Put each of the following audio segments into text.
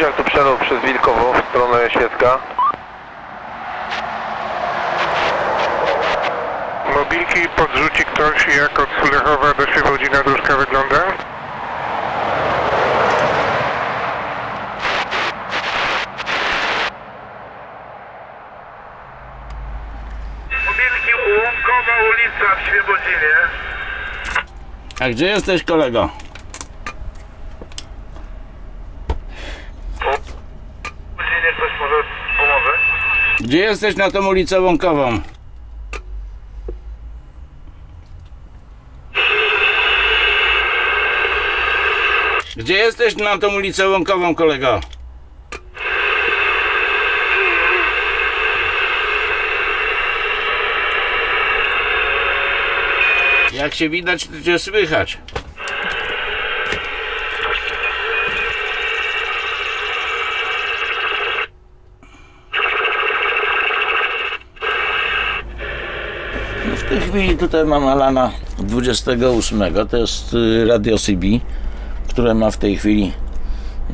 Buziak tu przelot przez Wilkowo w stronę Świecka. Mobilki podrzuci ktoś jak od Sulechowa do Świebodzina dróżka wygląda? Mobilki Łąkowa ulica w Świebodzinie. A gdzie jesteś kolego? W Świebodzinie ktoś może pomoże? Gdzie jesteś na tą ulicę Łąkową? Gdzie jesteś na tą ulicę Łąkową kolego? Jak się widać, to cię słychać. Tej chwili tutaj mam Alana 28, to jest y, Radio CB, które ma w tej chwili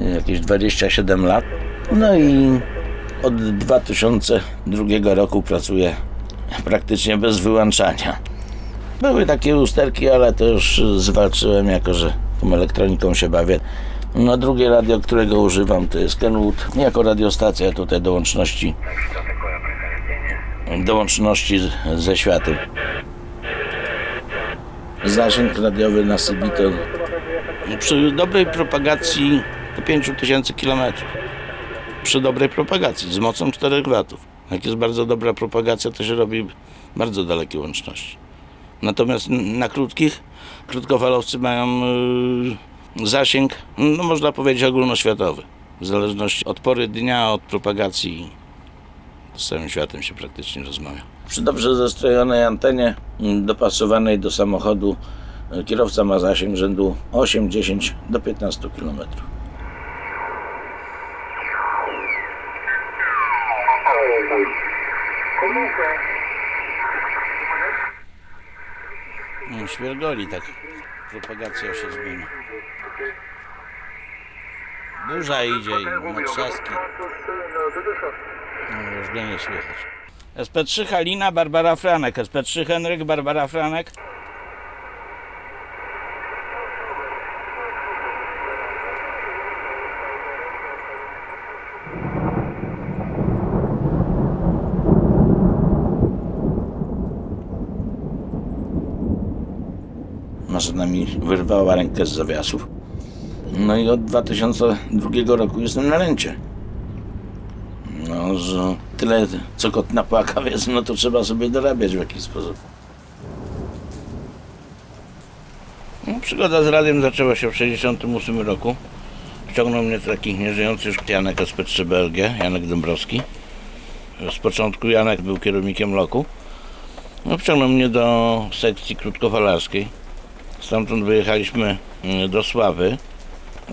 y, jakieś 27 lat. No i od 2002 roku pracuję praktycznie bez wyłączania. Były takie usterki, ale to już zwalczyłem, jako że tą elektroniką się bawię. No drugie radio, którego używam, to jest Kenwood, jako radiostacja tutaj do łączności do łączności ze światem. Zasięg radiowy na Sybiton przy dobrej propagacji do 5000 km. Przy dobrej propagacji z mocą 4 watów. Jak jest bardzo dobra propagacja, to się robi bardzo dalekie łączności. Natomiast na krótkich, krótkofalowcy mają yy, zasięg, no można powiedzieć ogólnoświatowy. W zależności od pory dnia, od propagacji z całym światem się praktycznie rozmawia. Przy dobrze zestrojonej antenie mm, dopasowanej do samochodu y, kierowca ma zasięg rzędu 8-10 do 15 km. No, Świergoli tak propagacja się zmienia. Burza idzie i na trzaski. No, już go nie słychać. SP3 Halina, Barbara Franek. SP3 Henryk, Barbara Franek. Maszyna mi wyrwała rękę z zawiasów. No i od 2002 roku jestem na rencie. No, że tyle co kot napłaka, więc no to trzeba sobie dorabiać w jakiś sposób. No, przygoda z radiem zaczęła się w 1968 roku. Wciągnął mnie taki nieżyjący już Janek SP3 BLG, Janek Dąbrowski. Z początku Janek był kierownikiem loku. No, wciągnął mnie do sekcji krótkofalarskiej. Stamtąd wyjechaliśmy mm, do Sławy.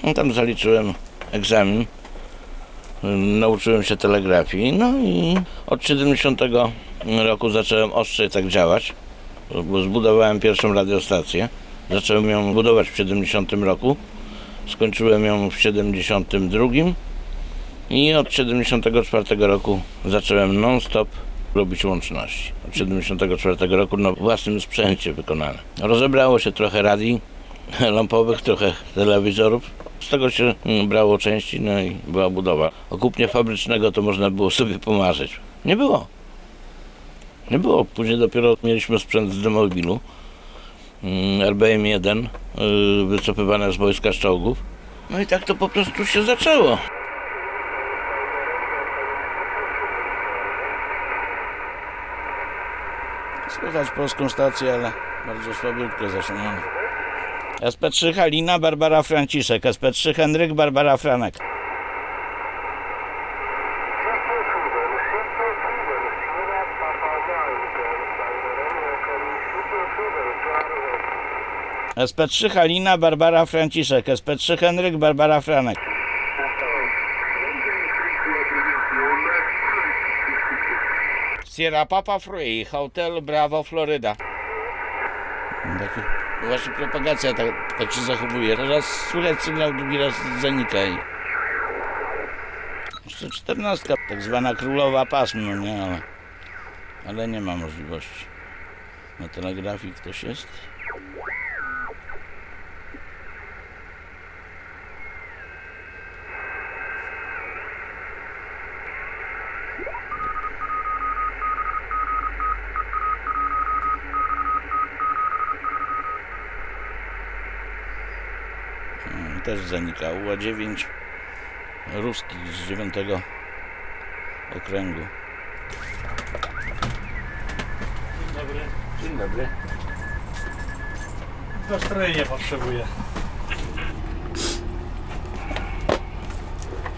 No, tam zaliczyłem egzamin. Nauczyłem się telegrafii. No i od 70 roku zacząłem ostrzej tak działać. Bo zbudowałem pierwszą radiostację. Zacząłem ją budować w 70 roku. Skończyłem ją w 72 i od 74 roku zacząłem non-stop robić łączności. Od 74 roku na własnym sprzęcie wykonane. Rozebrało się trochę radii lampowych, trochę telewizorów. Z tego się mm, brało części, no i była budowa. O kupnie fabrycznego to można było sobie pomarzyć. Nie było. Nie było. Później dopiero mieliśmy sprzęt z demobilu. mm, RBM-1 yy, wycofywane z wojska z czołgów. No i tak to po prostu się zaczęło. Słychać polską stację, ale bardzo słabiutko zasięgnione. SP3 Halina, Barbara Franciszek. SP3 Henryk, Barbara Franek. SP3 Halina, Barbara Franciszek. SP3 Henryk, Barbara Franek. Sierra Papa Free, Hotel Bravo, Floryda. Właśnie propagacja tak, tak się zachowuje. Raz słychać sygnał, drugi raz zanika. I... Jeszcze czternastka, tak zwana królowa pasm, no nie, ale, ale nie ma możliwości. Na telegrafii ktoś jest? Też zanika. UA9 ruski z 9 okręgu. Dobry. Dzień dobry. Nastrojenie potrzebuję.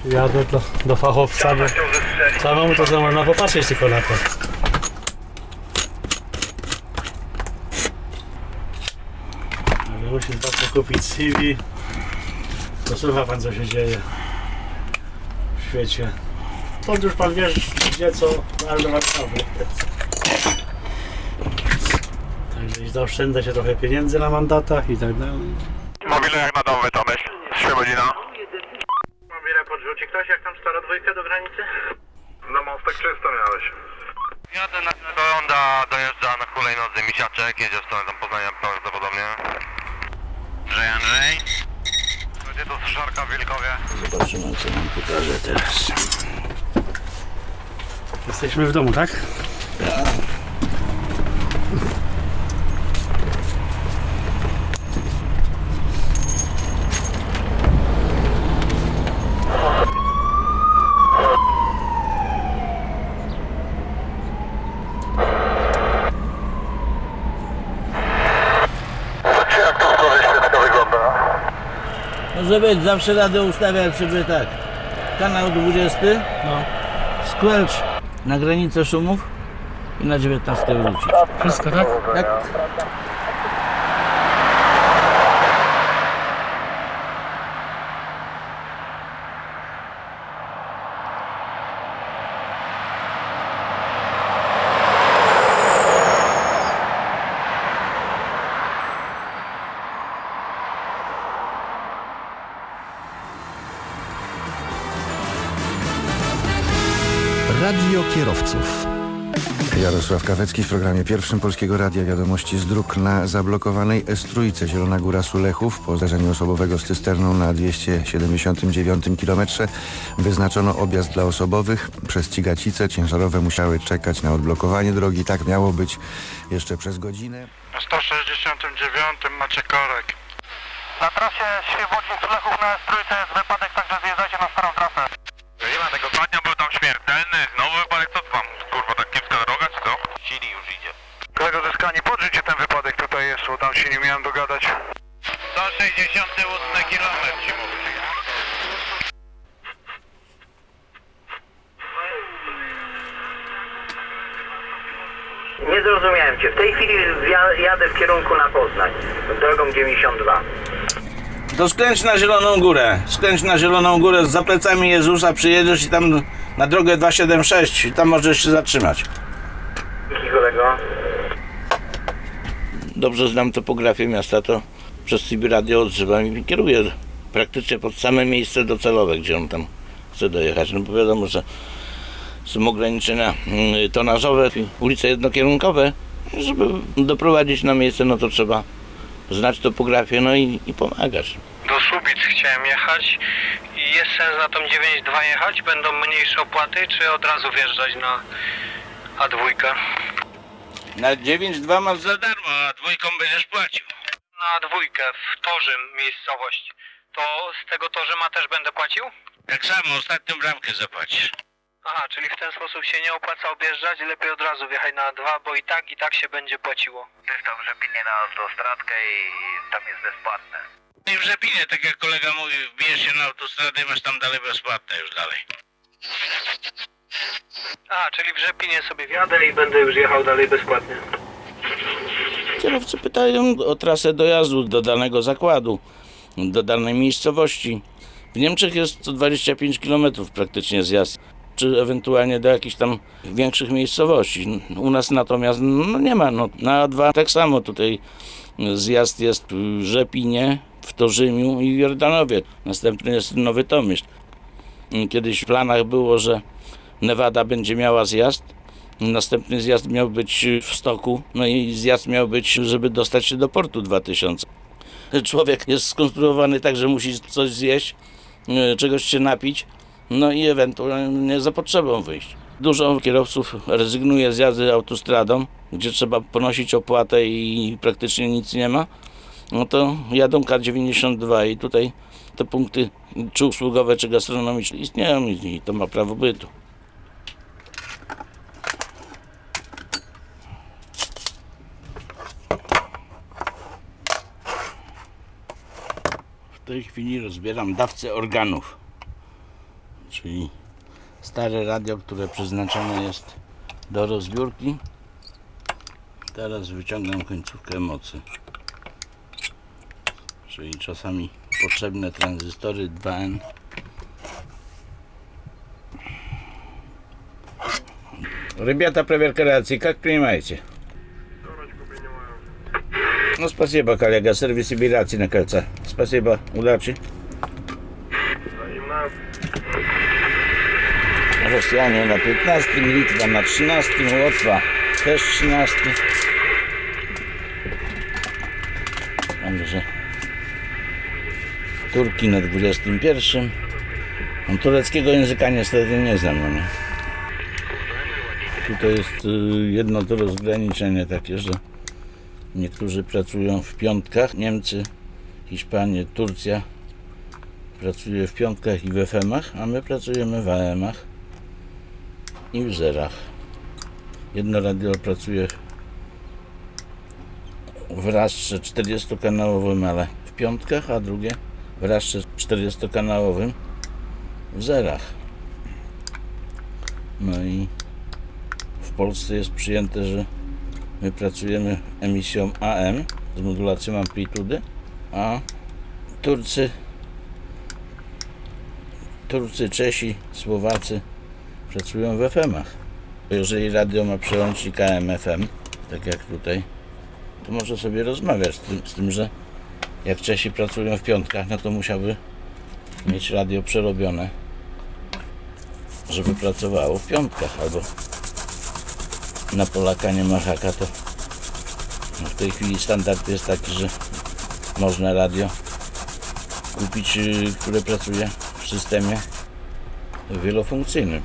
Jadę do, do fachowca, bo samemu to można popatrzeć tylko na to. Ale musi kupić CV. Posłucha pan co się dzieje w świecie. Stąd już pan wie, gdzie co należy do Warszawy. Także zaoszczędza się trochę pieniędzy na mandatach i tak dalej. Mobile jak na domy to myśl. Świebodzina. Mobile podrzuci ktoś jak tam stara dwójka do granicy? Na mostek czysto miałeś. Jadę na Honda, dojeżdża na hulajnodze Misiaczek, jedzie w stronę tam Poznania To suszarka w Wielkowie? Zobaczymy co nam pokaże teraz. Jesteśmy w domu, tak? Jak Może być, zawsze radę ustawiać sobie tak. Kanał 20, No. squelch na granicę szumów i na 19 wrócić. Wszystko, tak? Tak. Jarosław Kawecki w programie pierwszym Polskiego Radia Wiadomości z dróg na zablokowanej S3 Zielona Góra Sulechów po zdarzeniu osobowego z cysterną na 279 km wyznaczono objazd dla osobowych. Przez Cigacice ciężarowe musiały czekać na odblokowanie drogi. Tak miało być jeszcze przez godzinę. Na 169 macie korek. Na trasie Świebodzin-Sulechów na S3 jest wypadek, także zjeżdżajcie na starą trasę. Nie ma tego dnia był tam śmiertelny, znowu wypadek, co tam? Kurwa, tak kiepska droga, czy co? Sili już idzie. Kolego zyskanie, podrzućcie ten wypadek tutaj jest, bo tam się nie miałem dogadać. 168 km ci mówię. Nie zrozumiałem cię. W tej chwili jadę w kierunku na Poznań. Drogą 92. To skręć na Zieloną Górę. Skręć na Zieloną Górę za plecami Jezusa, przyjedziesz i tam na drogę 276 i tam możesz się zatrzymać. Dzięki kolego. Dobrze znam topografię miasta, to przez CB Radio odzywam i kieruję praktycznie pod same miejsce docelowe, gdzie on tam chce dojechać. No bo wiadomo, że są ograniczenia mm, tonażowe, ulice jednokierunkowe. Żeby doprowadzić na miejsce, no to trzeba znać topografię, no i, i pomagać. Do Słubic chciałem jechać jest sens na tą 9.2 jechać? Będą mniejsze opłaty, czy od razu wjeżdżać na A2? Na 9.2 masz za darmo, a dwójką będziesz płacił. Na A2 w Torzym miejscowość. To z tego Torzyma też będę płacił? Tak samo, ostatnią bramkę zapłacisz. Aha, czyli w ten sposób się nie opłaca objeżdżać, lepiej od razu wjechać na A2, bo i tak, i tak się będzie płaciło. Tam Rzepinie na autostradkę i tam jest bezpłatne. I w Rzepinie, tak jak kolega mówi, wbijesz się na autostradę i masz tam dalej bezpłatne już dalej. A, czyli w Rzepinie sobie wjadę i będę już jechał dalej bezpłatnie. Kierowcy pytają o trasę dojazdu do danego zakładu, do danej miejscowości. W Niemczech jest to 25 km praktycznie zjazd, czy ewentualnie do jakichś tam większych miejscowości. U nas natomiast no nie ma. No, na A2 tak samo tutaj zjazd jest w Rzepinie, w Torzymiu i w Jordanowie. Następny jest Nowy Tomyśl. Kiedyś w planach było, że Nevada będzie miała zjazd. Następny zjazd miał być w stoku, no i zjazd miał być, żeby dostać się do portu 2000. Człowiek jest skonstruowany tak, że musi coś zjeść, e, czegoś się napić, no i ewentualnie za potrzebą wyjść. Dużo kierowców rezygnuje z jazdy autostradą, gdzie trzeba ponosić opłatę i praktycznie nic nie ma. No to jadą K92 i tutaj te punkty czy usługowe, czy gastronomiczne istnieją i i to ma prawo bytu. W tej chwili rozbieram dawcę organów, czyli stare radio, które przeznaczone jest do rozbiórki. Teraz wyciągam końcówkę mocy, czyli czasami potrzebne tranzystory 2N. Ребята, проверка рации, как принимаете? Ну, спасибо, коллега, сервис рации на кольца. Спасибо, удачи. Rosjanie na 15, Litwa na 13, Łotwa też 13. Także Turki na 21. No, tureckiego języka niestety nie znam. No nie. Tutaj jest y, jedno to rozgraniczenie takie, że niektórzy pracują w piątkach, Niemcy, Hiszpanie, Turcja pracuje w piątkach i w FM-ach, a my pracujemy w AM-ach i w zerach. Jedno radio pracuje w rastrze 40-kanałowym, ale w piątkach, a drugie w rastrze 40-kanałowym w zerach. No i w Polsce jest przyjęte, że my pracujemy emisją AM z modulacją amplitudy, a Turcy Turcy, Czesi, Słowacy pracują w FM-ach. Jeżeli radio ma przełącznik AM-FM, tak jak tutaj, to może sobie rozmawiać z tym, z tym, że jak Czesi pracują w piątkach, no to musiałby mieć radio przerobione, żeby pracowało w piątkach, albo na Polaka nie ma haka, to no w tej chwili standard jest taki, że można radio kupić, y, które pracuje w systemie wielofunkcyjnym.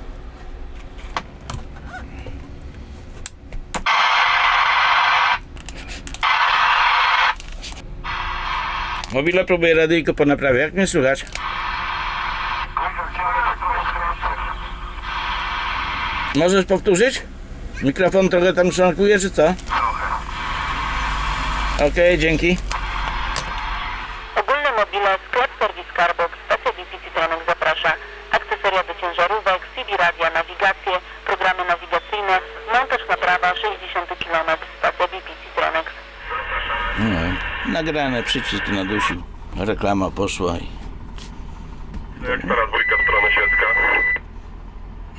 Mobile próbuje radyjko po naprawie. Jak mnie słychać? Możesz powtórzyć? Mikrofon trochę tam szwankuje, czy co? Okej, dzięki. Ogólny mobile, sklep serwis Carbox, stacja Citronek zaprasza. Akcesoria do ciężarówek, CD radia, nawigacje, programy nawigacyjne, montaż naprawa, 60 km, stacja BP Citronek. No, nagrane, przycisk nadusił. Reklama poszła i Jak stara dwójka strony świecka?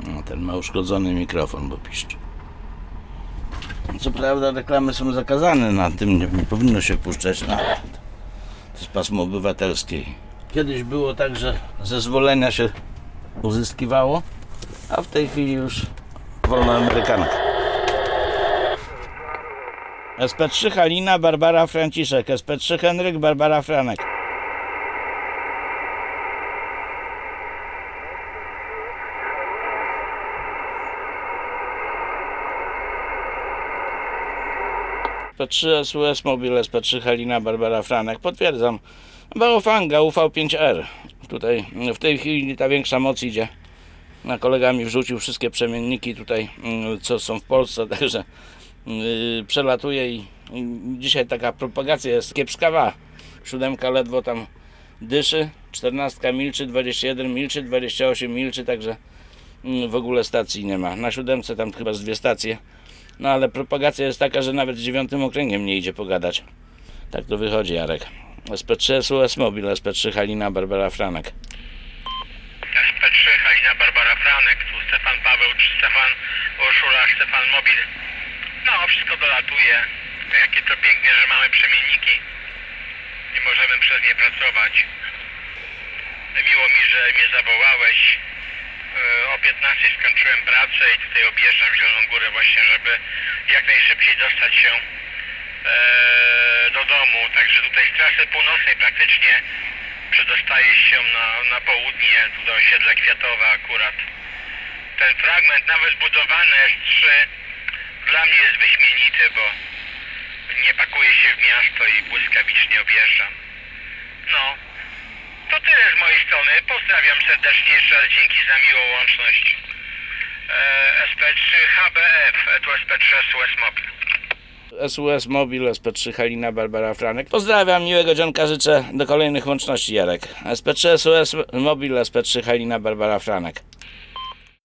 no, ten ma uszkodzony mikrofon, bo piszczy. Co prawda reklamy są zakazane, na tym nie, nie powinno się puszczać, no, to jest pasmo obywatelskie. Kiedyś było tak, że zezwolenia się uzyskiwało, a w tej chwili już wolna amerykanka. SP3 Halina, Barbara Franciszek, SP3 Henryk, Barbara Franek. SP3 SUS Mobil, SP3 Halina, Barbara Franek. Potwierdzam. Baofanga UV5R. Tutaj w tej chwili ta większa moc idzie. Na kolegami wrzucił wszystkie przemienniki tutaj, mm, co są w Polsce, także yy, przelatuje i, dzisiaj taka propagacja jest kiepskawa. Siódemka ledwo tam dyszy, 14 milczy, 21 milczy, 28 milczy, także mm, w ogóle stacji nie ma. Na siódemce tam chyba z dwie stacje. No ale propagacja jest taka, że nawet z dziewiątym okręgiem nie idzie pogadać. Tak to wychodzi, Jarek. SP3 SUS Mobil, SP3 Halina, Barbara Franek. SP3 Halina Barbara Franek, tu Stefan Paweł, czy Stefan Urszula, Stefan Mobil. No, wszystko dolatuje. Jakie to pięknie, że mamy przemienniki i możemy przez nie pracować. Miło mi, że mnie zawołałeś. O 15 skończyłem pracę i tutaj objeżdżam Zieloną Górę właśnie, żeby jak najszybciej dostać się e, do domu. Także tutaj z trasy północnej praktycznie przedostaje się na, na południe, tu do osiedla Kwiatowa akurat. Ten fragment nawet budowany S3 dla mnie jest wyśmienity, bo nie pakuje się w miasto i błyskawicznie objeżdżam. No, to tyle z mojej strony. Pozdrawiam serdecznie. Jeszcze raz dzięki za miłą łączność. E, SP3 HBF, tu SP3 SOS Mobil. SUS Mobil, SP3 Halina Barbara Franek. Pozdrawiam, miłego dzionka życzę. Do kolejnych łączności Jarek. SP3 SUS Mobil, SP3 Halina Barbara Franek.